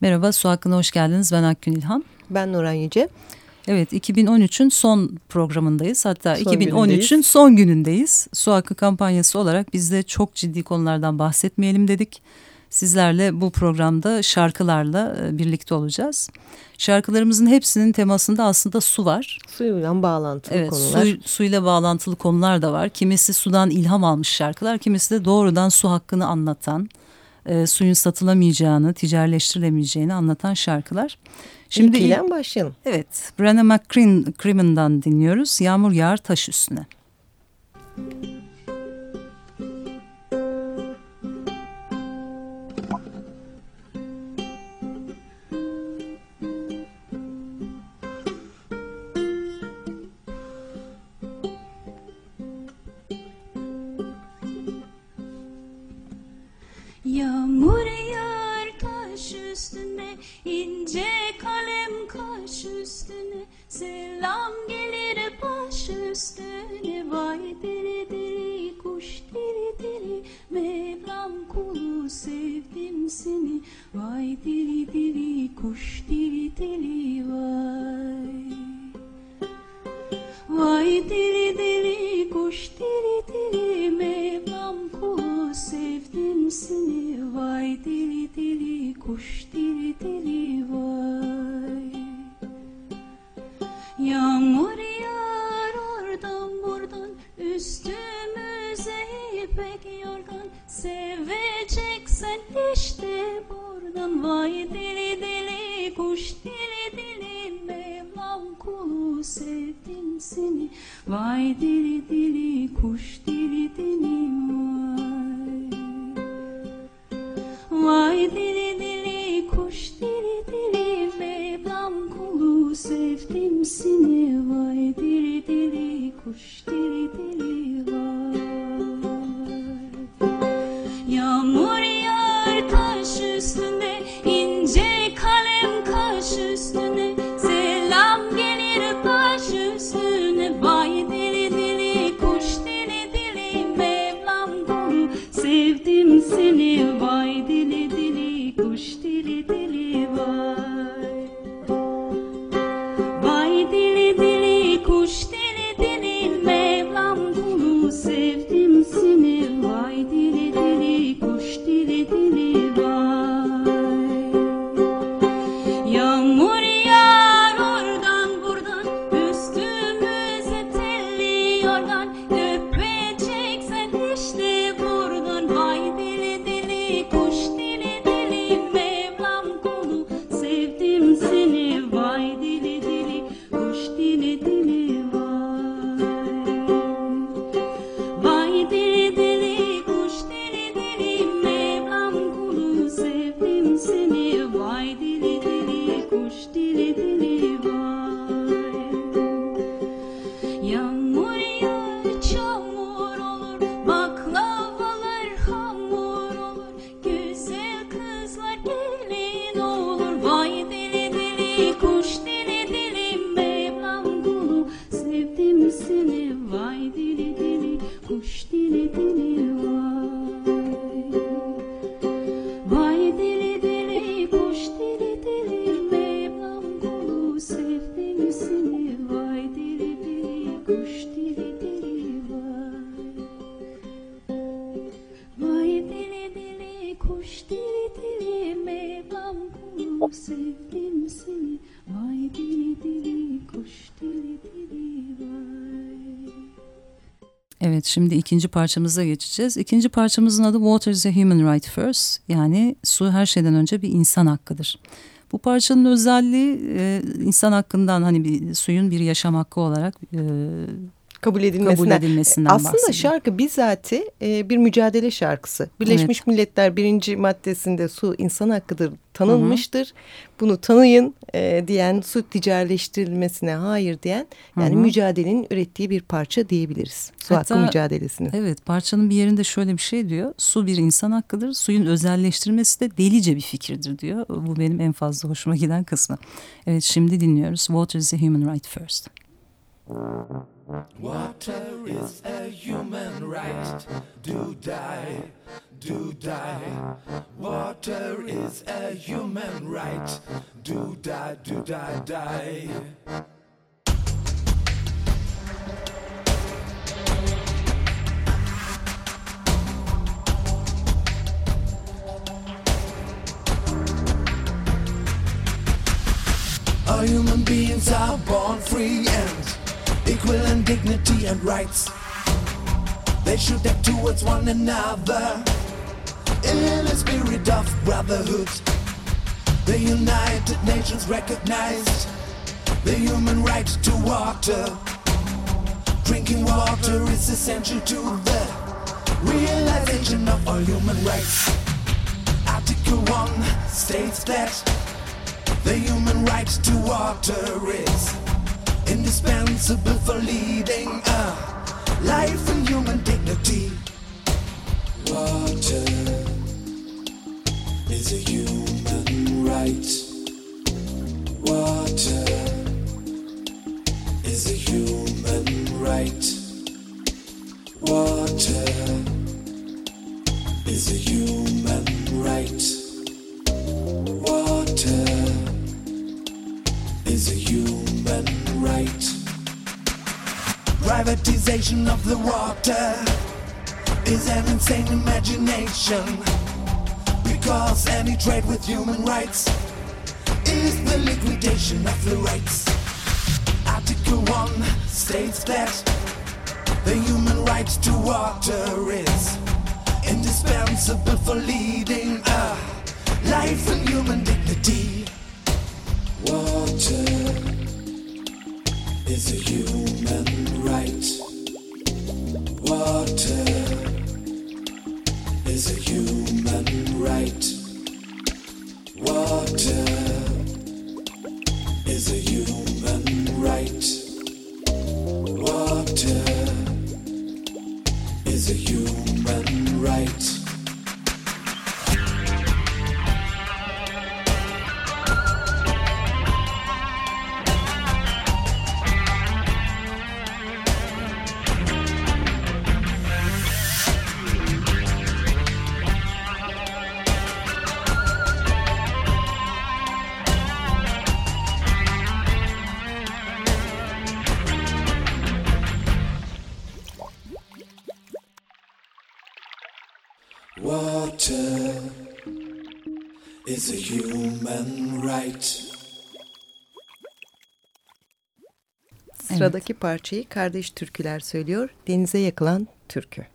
Merhaba, Su Hakkı'na hoş geldiniz. Ben Akgün İlhan. Ben Nuran Yüce. Evet, 2013'ün son programındayız. Hatta 2013'ün son günündeyiz. Su Hakkı kampanyası olarak biz de çok ciddi konulardan bahsetmeyelim dedik. Sizlerle bu programda şarkılarla e, birlikte olacağız. Şarkılarımızın hepsinin temasında aslında su var. Suyla bağlantılı evet, konular. Su, suyla bağlantılı konular da var. Kimisi sudan ilham almış şarkılar, kimisi de doğrudan su hakkını anlatan, e, suyun satılamayacağını, ticarileştirilemeyeceğini anlatan şarkılar. Şimdi İlkiyle başlayalım. Evet, Brenna McCrimmon'dan dinliyoruz. Yağmur yağar taş üstüne. Müzik Krishna. Şimdi ikinci parçamıza geçeceğiz. İkinci parçamızın adı Water is a Human Right First. Yani su her şeyden önce bir insan hakkıdır. Bu parçanın özelliği e, insan hakkından hani bir suyun bir yaşam hakkı olarak e, kabul edilmesinden. Kabul edilmesinden Aslında bahsediyor. şarkı bizzati e, bir mücadele şarkısı. Birleşmiş evet. Milletler birinci maddesinde su insan hakkıdır tanınmıştır. Hı hı. Bunu tanıyın e, diyen su ticarileştirilmesine hayır diyen yani hı hı. mücadelenin ürettiği bir parça diyebiliriz. Su Hatta, hakkı mücadelesini. Evet parçanın bir yerinde şöyle bir şey diyor. Su bir insan hakkıdır. Suyun özelleştirilmesi de delice bir fikirdir diyor. Bu benim en fazla hoşuma giden kısmı. Evet şimdi dinliyoruz. Water is a human right first. Water is a human right. Do die. do die. Water is a human right. Do die, do die, die. All human beings are born free and equal in dignity and rights. They should act towards one another in a spirit of brotherhood. The United Nations recognized the human right to water. Drinking water is essential to the realization of all human rights. Article 1 states that the human right to water is indispensable for leading a life and human dignity. Water is a human right. The water is an insane imagination. Because any trade with human rights is the liquidation of the rights. Article 1 states that the human right to water is indispensable for leading a life and human dignity. Water is a human is a human right. Sıradaki evet. parçayı kardeş türküler söylüyor. Denize yakılan türkü.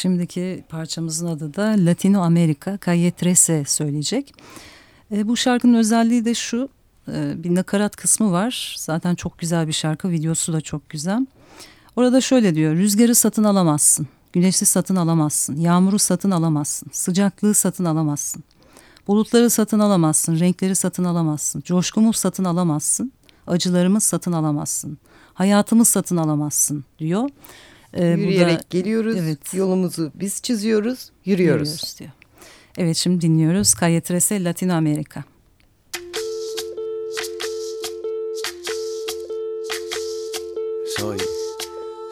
Şimdiki parçamızın adı da Latino Amerika Calle söyleyecek. E, bu şarkının özelliği de şu e, bir nakarat kısmı var. Zaten çok güzel bir şarkı videosu da çok güzel. Orada şöyle diyor rüzgarı satın alamazsın. Güneşi satın alamazsın. Yağmuru satın alamazsın. Sıcaklığı satın alamazsın. Bulutları satın alamazsın. Renkleri satın alamazsın. Coşkumu satın alamazsın. Acılarımı satın alamazsın. Hayatımı satın alamazsın diyor. Ee, Yürüyerek burada, geliyoruz. Evet. Yolumuzu biz çiziyoruz. Yürüyoruz. yürüyoruz diyor. Evet şimdi dinliyoruz. Calle Latino Amerika. Soy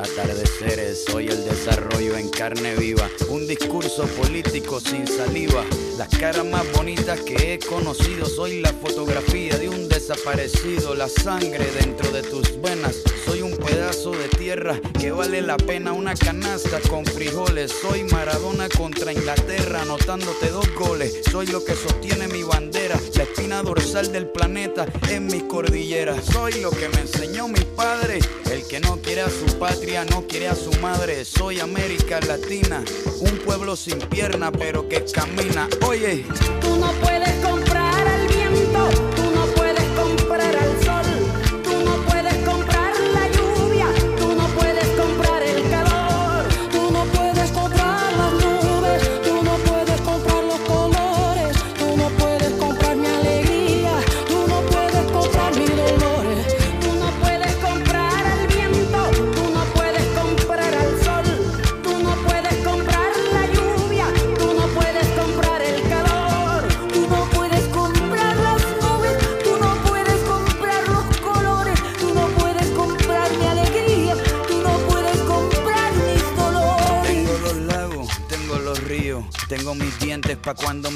atardeceres. Soy el desarrollo en carne viva, un discurso político sin saliva. Las caras más bonitas que he conocido. Soy la fotografía de un desaparecido, la sangre dentro de tus venas. Soy un pedazo de tierra que vale la pena una canasta con frijoles. Soy Maradona contra Inglaterra, anotándote dos goles. Soy lo que sostiene mi bandera, la espina dorsal del planeta en mi cordillera. Soy lo que me enseñó mi padre, el que no quiere a su patria, no quiere a su madre. Soy América Latina, un pueblo sin pierna pero que camina. Oye, tú no puedes comprar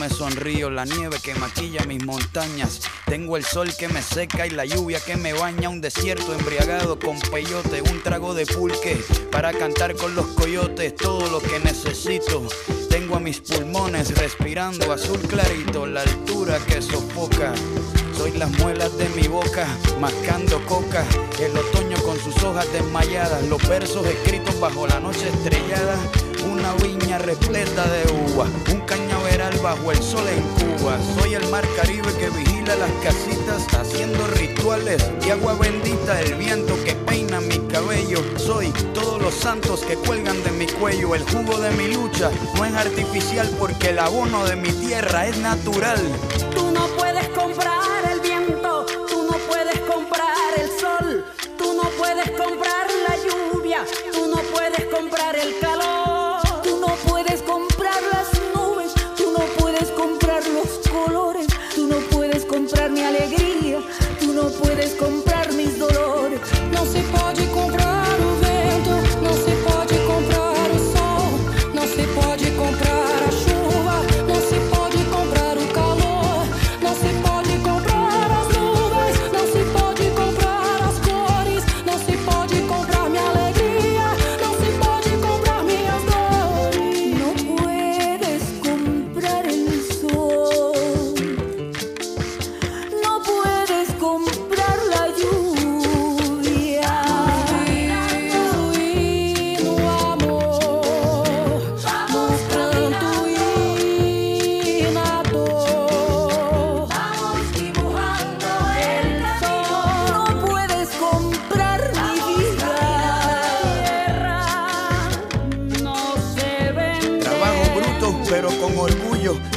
me sonrío, la nieve que maquilla mis montañas. Tengo el sol que me seca y la lluvia que me baña, un desierto embriagado con peyote, un trago de pulque para cantar con los coyotes, todo lo que necesito. Tengo a mis pulmones respirando azul clarito, la altura que sofoca. Soy las muelas de mi boca, mascando coca. El otoño con sus hojas desmayadas, los versos escritos bajo la noche estrellada una viña repleta de uva, un cañaveral bajo el sol en Cuba. Soy el mar Caribe que vigila las casitas haciendo rituales y agua bendita, el viento que peina mi cabello. Soy todos los santos que cuelgan de mi cuello. El jugo de mi lucha no es artificial porque el abono de mi tierra es natural. Comprar el viento,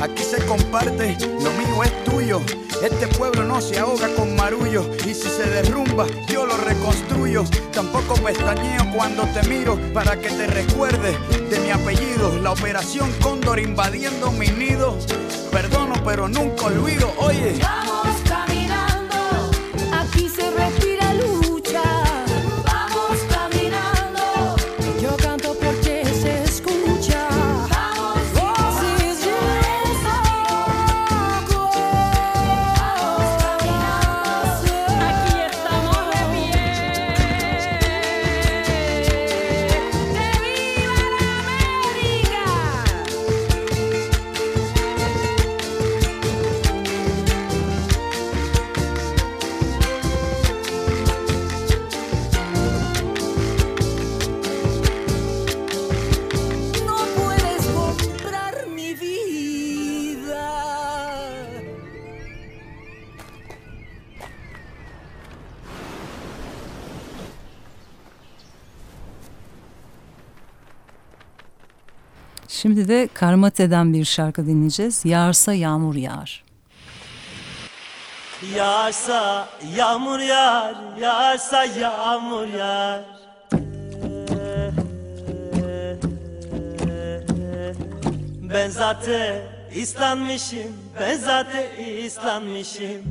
aquí se comparte, lo mío es tuyo. Este pueblo no se ahoga con marullo y si se derrumba yo lo reconstruyo. Tampoco pestañeo cuando te miro para que te recuerde de mi apellido. La operación Cóndor invadiendo mi nido. Perdono pero nunca olvido. Oye. Vamos. Şimdi de Karmate'den bir şarkı dinleyeceğiz. Yağarsa yağmur yağar. Yağarsa yağmur yağar, yağarsa yağmur yağar. Ben zaten islanmışım, ben zaten islanmışım.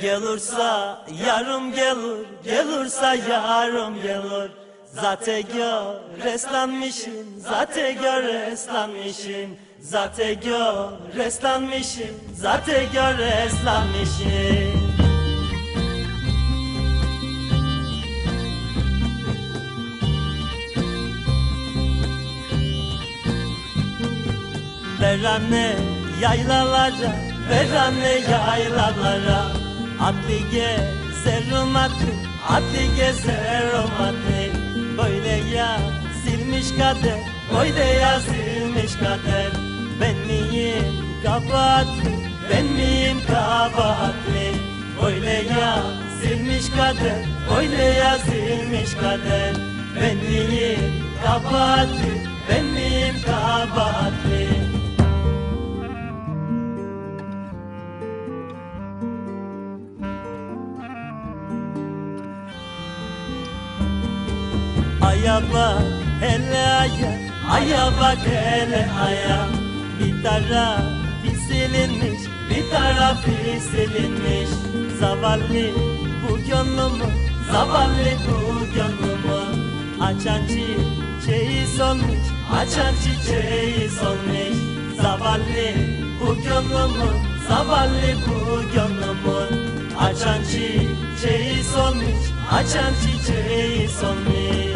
Gelursa yarım gelir, gelursa yarım gelir. Zaten gör eslanmışım, zaten gör eslanmışım. Zaten gör eslanmışım, zaten gör eslanmışım. Ver anne yaylalara, ver anne yaylalara Atlı gezerim atlı, atlı gezerim atlı Böyle ya silmiş kader, böyle ya silmiş kader Ben miyim kabahatli, ben miyim kabahatli? Böyle ya silmiş kader, böyle ya silmiş kader. Ben miyim kabahatli, ben miyim kabahatli Aya bak hele aya Aya bak hele aya. Bir tarafı silinmiş Bir tarafı silinmiş. Zavallı bu gönlümü Zavallı bu gönlümü. Açan çiçeği solmuş Açan çiçeği solmuş. Zavallı bu gönlümü Zavallı bu gönlümü. Açan çiçeği solmuş Açan çiçeği solmuş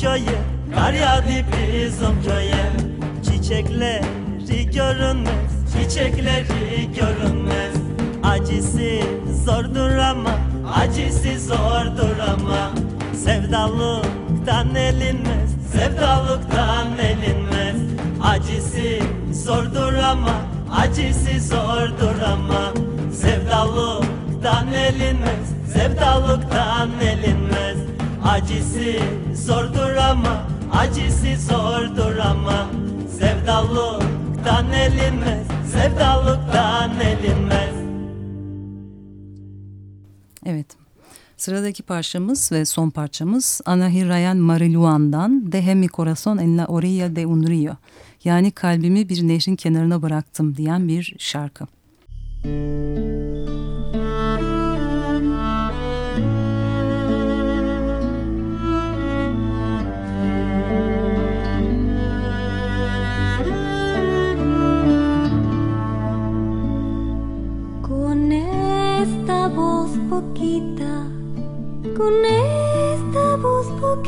köye Kar yağdı bizim köye Çiçekleri görünmez Çiçekleri görünmez. Acısı zordur ama Acısı zordur ama. Sevdalıktan elinmez Sevdalıktan elinmez. Acısı zordur ama Acısı zordur ama. Sevdalıktan elinmez Sevdalıktan elinmez Acısı zordur ama Acısı zordur ama Sevdalıktan elinmez Sevdalıktan elinmez Evet. Sıradaki parçamız ve son parçamız Anahirayan Mariluan'dan Deje mi corazón en la orilla de un río. Yani kalbimi bir nehrin kenarına bıraktım diyen bir şarkı. Müzik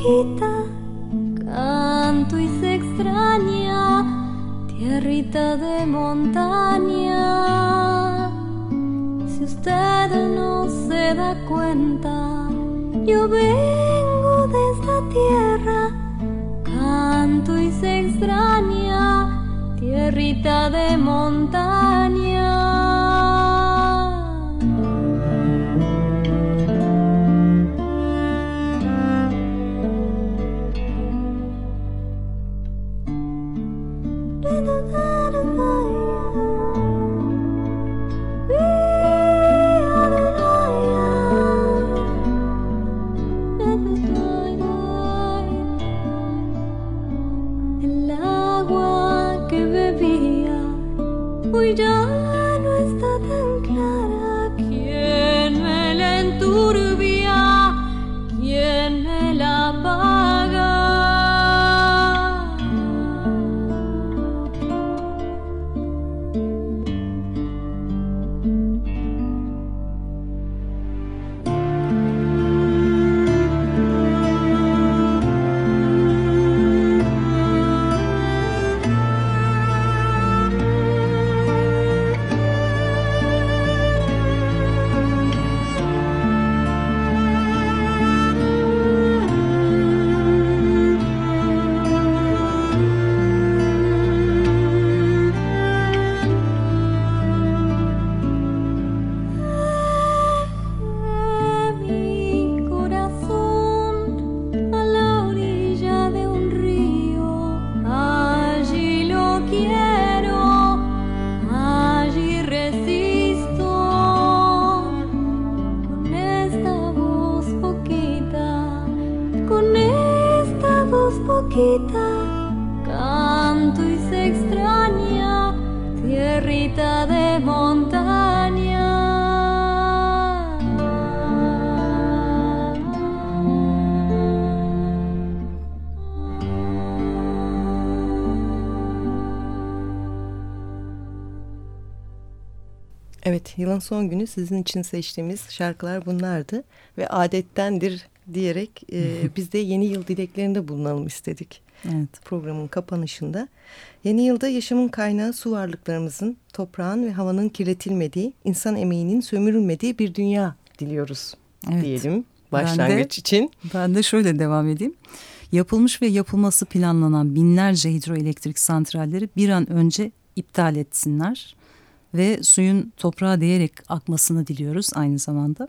voz poquita canto y se extraña tierrita de montaña. Si usted no se da cuenta, yo vengo de esta tierra, canto y se extraña tierrita de montaña. El agua que bebía hoy mitad de montaña. Evet, yılın son günü sizin için seçtiğimiz şarkılar bunlardı ve adettendir diyerek e, biz de yeni yıl dileklerinde bulunalım istedik. Evet. Programın kapanışında. Yeni yılda yaşamın kaynağı su varlıklarımızın, toprağın ve havanın kirletilmediği, insan emeğinin sömürülmediği bir dünya diliyoruz evet. diyelim başlangıç ben de, için. Ben de şöyle devam edeyim. Yapılmış ve yapılması planlanan binlerce hidroelektrik santralleri bir an önce iptal etsinler ve suyun toprağa değerek akmasını diliyoruz aynı zamanda.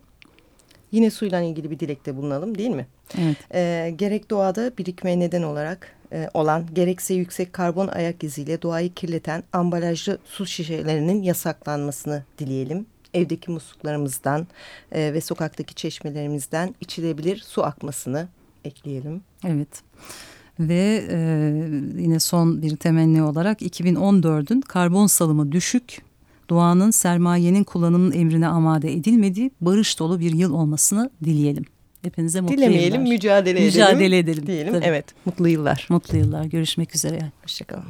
Yine suyla ilgili bir dilekte bulunalım değil mi? Evet. Ee, gerek doğada birikmeye neden olarak e, olan gerekse yüksek karbon ayak iziyle doğayı kirleten ambalajlı su şişelerinin yasaklanmasını dileyelim. Evdeki musluklarımızdan e, ve sokaktaki çeşmelerimizden içilebilir su akmasını ekleyelim. Evet. Ve e, yine son bir temenni olarak 2014'ün karbon salımı düşük doğanın sermayenin kullanımının emrine amade edilmediği barış dolu bir yıl olmasını dileyelim. Hepinize mutlu Dilemeyelim, yıllar. mücadele, mücadele edelim. Diyelim. Tabii. Evet, mutlu yıllar. Mutlu yıllar. Görüşmek üzere. Hoşçakalın.